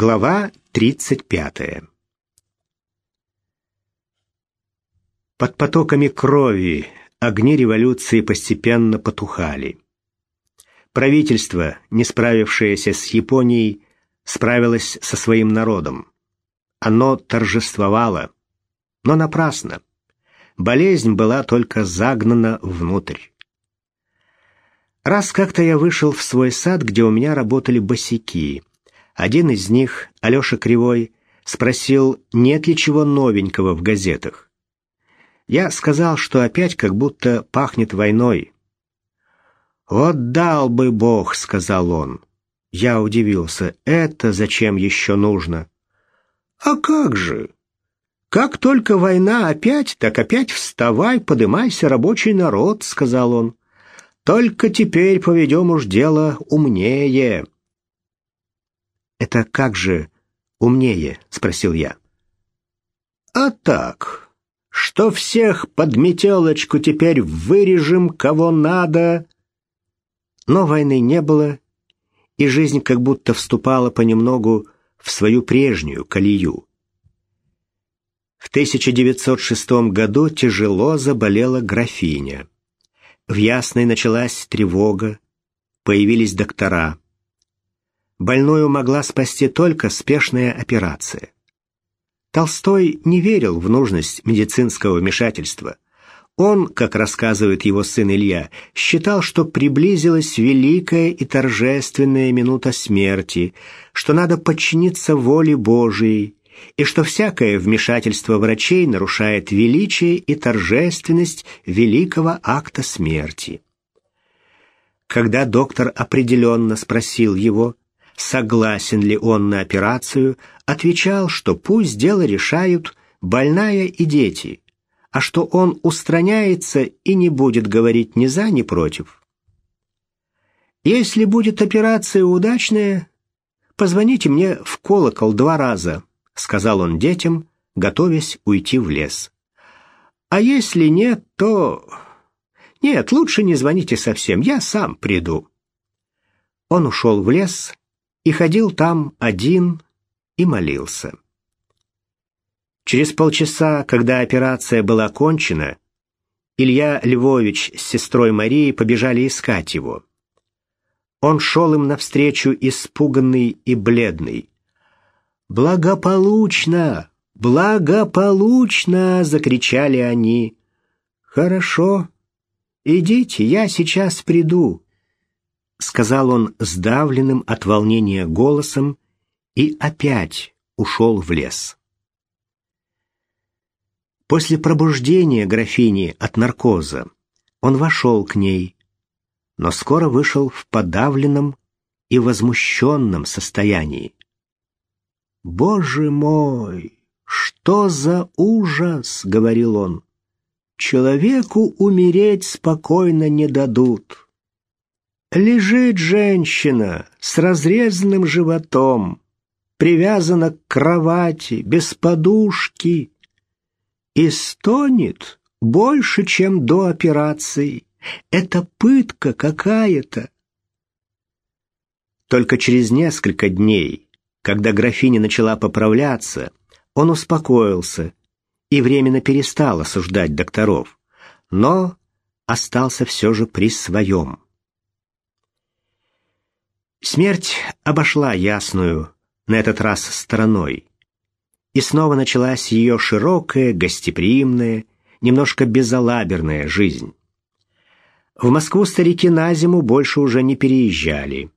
Глава 35 Под потоками крови огни революции постепенно потухали. Правительство, не справившееся с Японией, справилось со своим народом. Оно торжествовало, но напрасно. Болезнь была только загнана внутрь. Раз как-то я вышел в свой сад, где у меня работали босяки. Один из них, Алеша Кривой, спросил, нет ли чего новенького в газетах. Я сказал, что опять как будто пахнет войной. «Вот дал бы Бог», — сказал он. Я удивился. «Это зачем еще нужно?» «А как же? Как только война опять, так опять вставай, подымайся, рабочий народ», — сказал он. «Только теперь поведем уж дело умнее». «Это как же умнее?» — спросил я. «А так, что всех под метелочку теперь вырежем, кого надо». Но войны не было, и жизнь как будто вступала понемногу в свою прежнюю колею. В 1906 году тяжело заболела графиня. В Ясной началась тревога, появились доктора. Больную могла спасти только спешная операция. Толстой не верил в нужность медицинского вмешательства. Он, как рассказывает его сын Илья, считал, что приблизилась великая и торжественная минута смерти, что надо подчиниться воле Божией, и что всякое вмешательство врачей нарушает величие и торжественность великого акта смерти. Когда доктор определенно спросил его, согласен ли он на операцию, отвечал, что пусть дело решают больная и дети, а что он устраняется и не будет говорить ни за, ни против. Если будет операция удачная, позвоните мне в колокол два раза, сказал он детям, готовясь уйти в лес. А если нет, то... Нет, лучше не звоните совсем, я сам приду. Он ушел в лес и ходил там один и молился. Через полчаса, когда операция была кончена, Илья Львович с сестрой Марией побежали искать его. Он шел им навстречу испуганный и бледный. «Благополучно! Благополучно!» — закричали они. «Хорошо. Идите, я сейчас приду», — сказал он сдавленным от волнения голосом и опять ушел в лес. После пробуждения графини от наркоза он вошел к ней, но скоро вышел в подавленном и возмущенном состоянии. «Боже мой, что за ужас!» — говорил он. «Человеку умереть спокойно не дадут. Лежит женщина с разрезанным животом, привязана к кровати, без подушки, и стонет больше, чем до операции. Это пытка какая-то. Только через несколько дней когда графиня начала поправляться, он успокоился и временно перестал осуждать докторов, но остался все же при своем. Смерть обошла ясную, на этот раз стороной, и снова началась ее широкая, гостеприимная, немножко безалаберная жизнь. В Москву старики на зиму больше уже не переезжали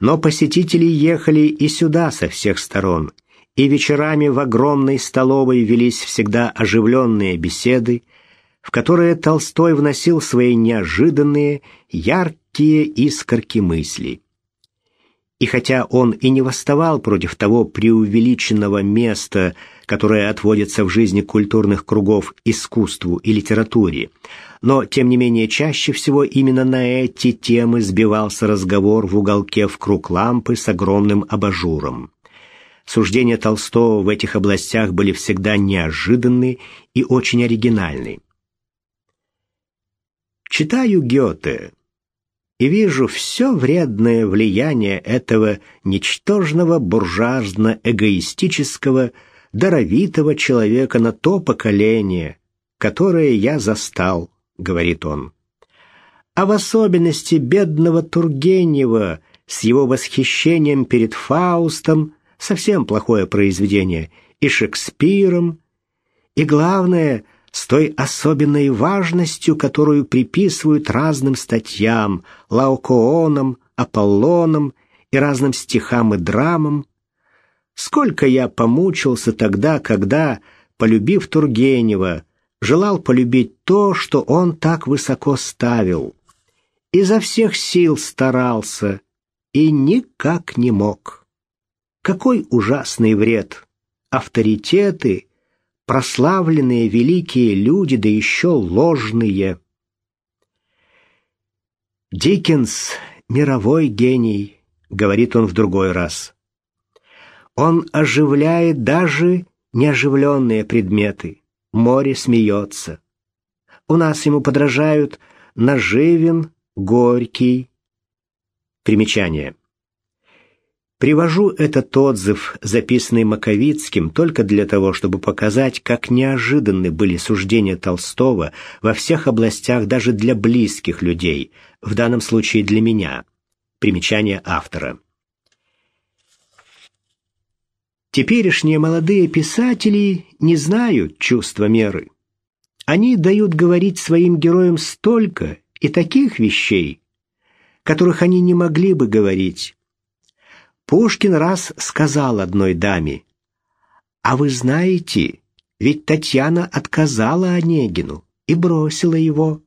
но посетители ехали и сюда со всех сторон, и вечерами в огромной столовой велись всегда оживленные беседы, в которые Толстой вносил свои неожиданные, яркие искорки мыслей. И хотя он и не восставал против того преувеличенного места, которое отводится в жизни культурных кругов искусству и литературе, но, тем не менее, чаще всего именно на эти темы сбивался разговор в уголке в круг лампы с огромным абажуром. Суждения Толстого в этих областях были всегда неожиданны и очень оригинальны. Читаю Гёте. И вижу все вредное влияние этого ничтожного буржуазно-эгоистического, даровитого человека на то поколение, которое я застал, говорит он. А в особенности бедного Тургенева с его восхищением перед Фаустом, совсем плохое произведение, и Шекспиром, и главное — с той особенной важностью, которую приписывают разным статьям, Лаокоонам, Аполлонам и разным стихам и драмам. Сколько я помучился тогда, когда, полюбив Тургенева, желал полюбить то, что он так высоко ставил. Изо всех сил старался и никак не мог. Какой ужасный вред! Авторитеты — прославленные великие люди, да еще ложные. Диккенс — мировой гений, говорит он в другой раз. Он оживляет даже неоживленные предметы. Море смеется. У нас ему подражают Наживин, Горький. Примечание. Привожу этот отзыв, записанный Маковицким, только для того, чтобы показать, как неожиданны были суждения Толстого во всех областях даже для близких людей, в данном случае для меня. Примечание автора. Теперешние молодые писатели не знают чувства меры. Они дают говорить своим героям столько и таких вещей, которых они не могли бы говорить, Пушкин раз сказал одной даме, «А вы знаете, ведь Татьяна отказала Онегину и бросила его.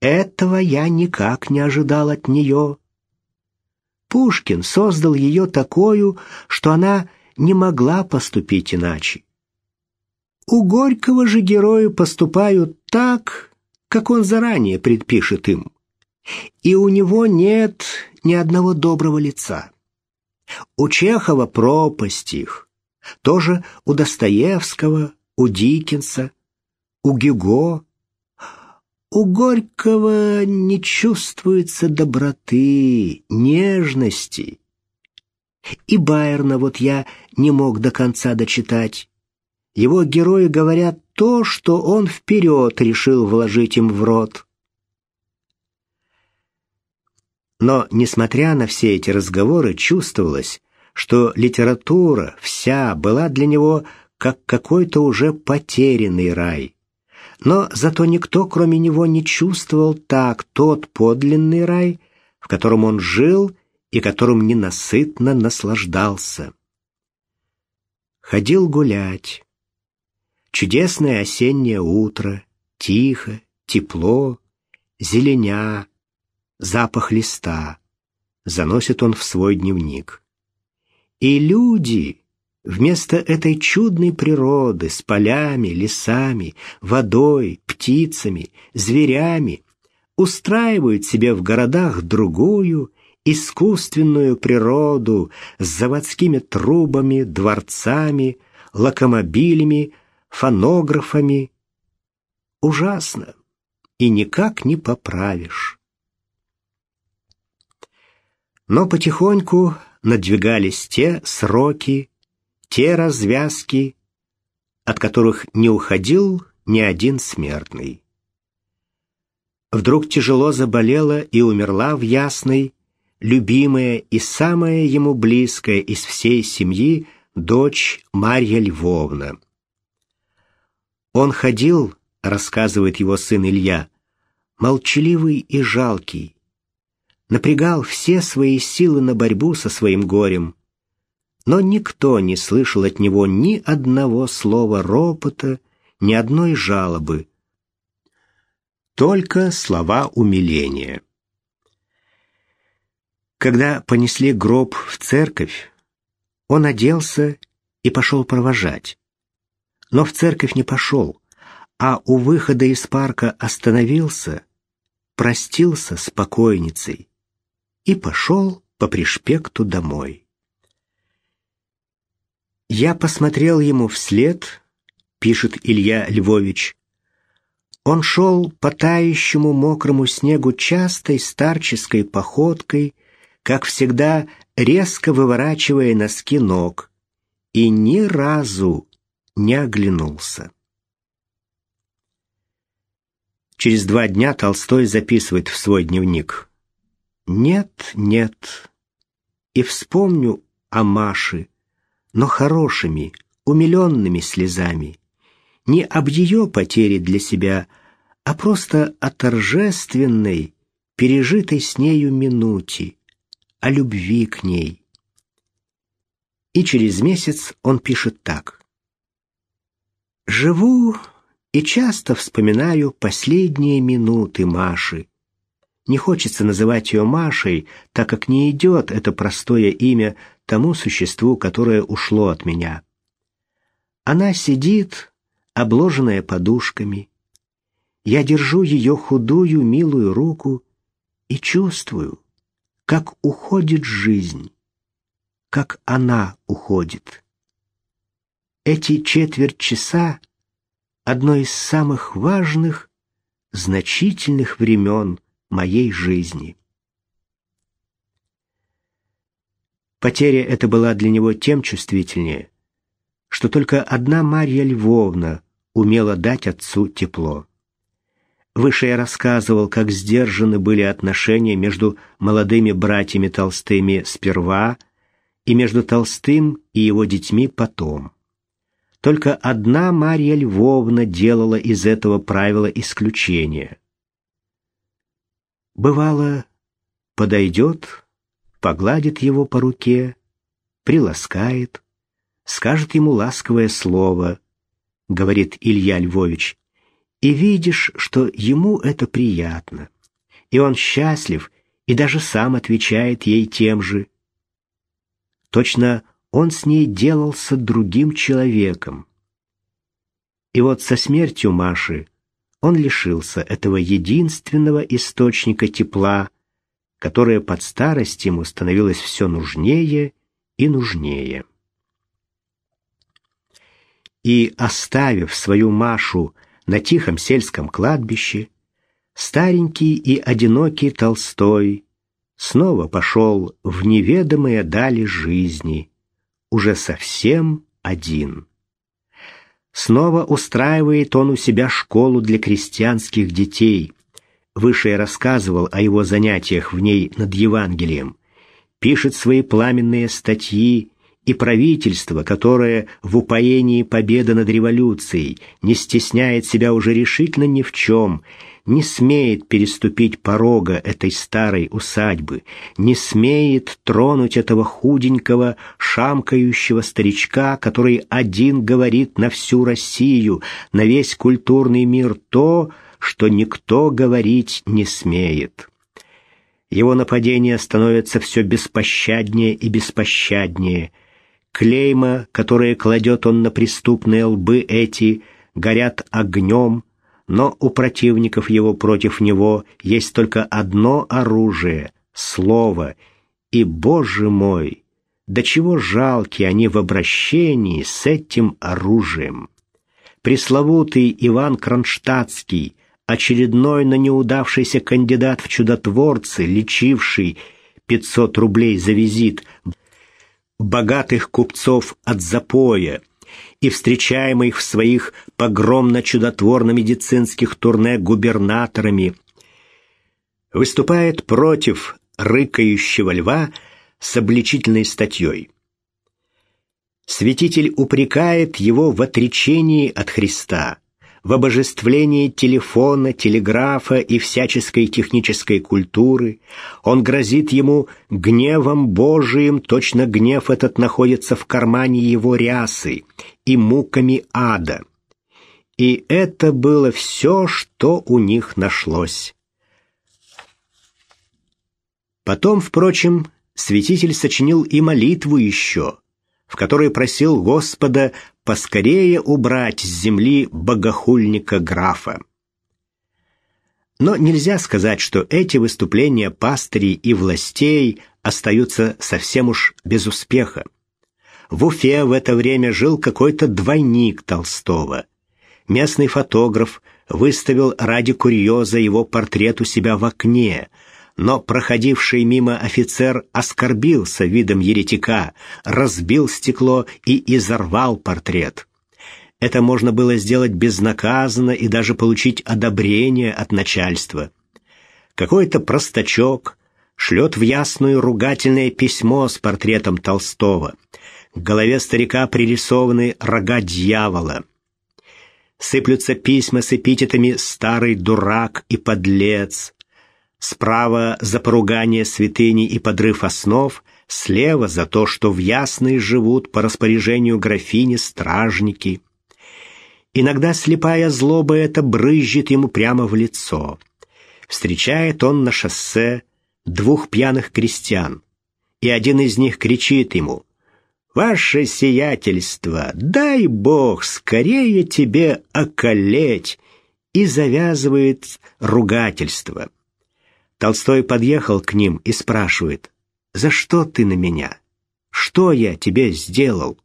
Этого я никак не ожидал от нее». Пушкин создал ее такую, что она не могла поступить иначе. У Горького же герои поступают так, как он заранее предпишет им. И у него нет ни одного доброго лица. У Чехова пропасть их, тоже у Достоевского, у Диккенса, у Гюго. У Горького не чувствуется доброты, нежности. И Байерна вот я не мог до конца дочитать. Его герои говорят то, что он вперед решил вложить им в рот. Но, несмотря на все эти разговоры, чувствовалось, что литература вся была для него как какой-то уже потерянный рай. Но зато никто, кроме него, не чувствовал так тот подлинный рай, в котором он жил и которым ненасытно наслаждался. Ходил гулять. Чудесное осеннее утро, тихо, тепло, зеленя, запах листа, заносит он в свой дневник. И люди вместо этой чудной природы с полями, лесами, водой, птицами, зверями устраивают себе в городах другую, искусственную природу с заводскими трубами, дворцами, локомобилями, фонографами. Ужасно, и никак не поправишь. Но потихоньку надвигались те сроки, те развязки, от которых не уходил ни один смертный. Вдруг тяжело заболела и умерла в Ясной, любимая и самая ему близкая из всей семьи дочь Марья Львовна. Он ходил, рассказывает его сын Илья, молчаливый и жалкий, напрягал все свои силы на борьбу со своим горем. Но никто не слышал от него ни одного слова ропота, ни одной жалобы. Только слова умиления. Когда понесли гроб в церковь, он оделся и пошел провожать. Но в церковь не пошел, а у выхода из парка остановился, простился с покойницей и пошел по пришпекту домой. Я посмотрел ему вслед, пишет Илья Львович. Он шел по тающему мокрому снегу частой старческой походкой, как всегда резко выворачивая носки ног, и ни разу не оглянулся. Через два дня Толстой записывает в свой дневник. «Нет, нет, и вспомню о Маше, но хорошими, умиленными слезами, не об ее потере для себя, а просто о торжественной, пережитой с нею минуте, о любви к ней. И через месяц он пишет так. «Живу и часто вспоминаю последние минуты Маши. Не хочется называть ее Машей, так как не идет это простое имя тому существу, которое ушло от меня. Она сидит, обложенная подушками. Я держу ее худую, милую руку и чувствую, как уходит жизнь, как она уходит. Эти четверть часа — одно из самых важных, значительных времен моей жизни. Потеря эта была для него тем чувствительнее, что только одна Марья Львовна умела дать отцу тепло. Выше я рассказывал, как сдержаны были отношения между молодыми братьями Толстыми сперва и между Толстым и его детьми потом. Только одна Марья Львовна делала из этого правила исключение. Бывало, подойдет, погладит его по руке, приласкает, скажет ему ласковое слово, говорит Илья Львович, и видишь, что ему это приятно, и он счастлив, и даже сам отвечает ей тем же. Точно он с ней делался другим человеком. И вот со смертью Маши он лишился этого единственного источника тепла, которое под старость ему становилось все нужнее и нужнее. И, оставив свою Машу на тихом сельском кладбище, старенький и одинокий Толстой снова пошел в неведомые дали жизни, уже совсем один. Снова устраивает он у себя школу для крестьянских детей. Выше я рассказывал о его занятиях в ней над Евангелием. Пишет свои пламенные статьи и правительство, которое в упоении победы над революцией не стесняет себя уже решительно ни в чем, не смеет переступить порога этой старой усадьбы, не смеет тронуть этого худенького, шамкающего старичка, который один говорит на всю Россию, на весь культурный мир то, что никто говорить не смеет. Его нападения становятся все беспощаднее и беспощаднее – Клейма, которые кладет он на преступные лбы эти, горят огнем, но у противников его против него есть только одно оружие — слово. И, Боже мой, до чего жалки они в обращении с этим оружием. Пресловутый Иван Кронштадтский, очередной, но неудавшийся кандидат в чудотворцы, лечивший 500 рублей за визит — богатых купцов от запоя и встречаемых в своих погромно-чудотворно-медицинских турне губернаторами, выступает против рыкающего льва с обличительной статьей. Святитель упрекает его в отречении от Христа – в обожествлении телефона, телеграфа и всяческой технической культуры. Он грозит ему гневом Божиим, точно гнев этот находится в кармане его рясы, и муками ада. И это было все, что у них нашлось. Потом, впрочем, святитель сочинил и молитву еще, в которой просил Господа поскорее убрать с земли богохульника графа. Но нельзя сказать, что эти выступления пастырей и властей остаются совсем уж без успеха. В Уфе в это время жил какой-то двойник Толстого. Местный фотограф выставил ради курьеза его портрет у себя в окне, но проходивший мимо офицер оскорбился видом еретика, разбил стекло и изорвал портрет. Это можно было сделать безнаказанно и даже получить одобрение от начальства. Какой-то простачок шлет в ясную ругательное письмо с портретом Толстого. К голове старика пририсованы рога дьявола. Сыплются письма с эпитетами «старый дурак» и «подлец». Справа за поругание святыни и подрыв основ, слева за то, что в Ясной живут по распоряжению графини стражники. Иногда слепая злоба это брызжет ему прямо в лицо. Встречает он на шоссе двух пьяных крестьян, и один из них кричит ему «Ваше сиятельство, дай Бог скорее тебе околеть!» и завязывает ругательство. Толстой подъехал к ним и спрашивает «За что ты на меня? Что я тебе сделал?»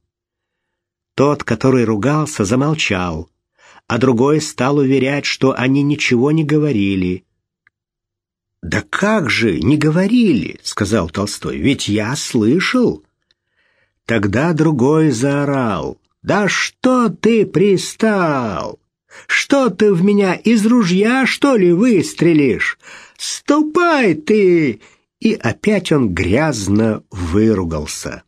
Тот, который ругался, замолчал, а другой стал уверять, что они ничего не говорили, «Да как же, не говорили!» — сказал Толстой. «Ведь я слышал!» Тогда другой заорал. «Да что ты пристал? Что ты в меня из ружья, что ли, выстрелишь? Ступай ты!» И опять он грязно выругался.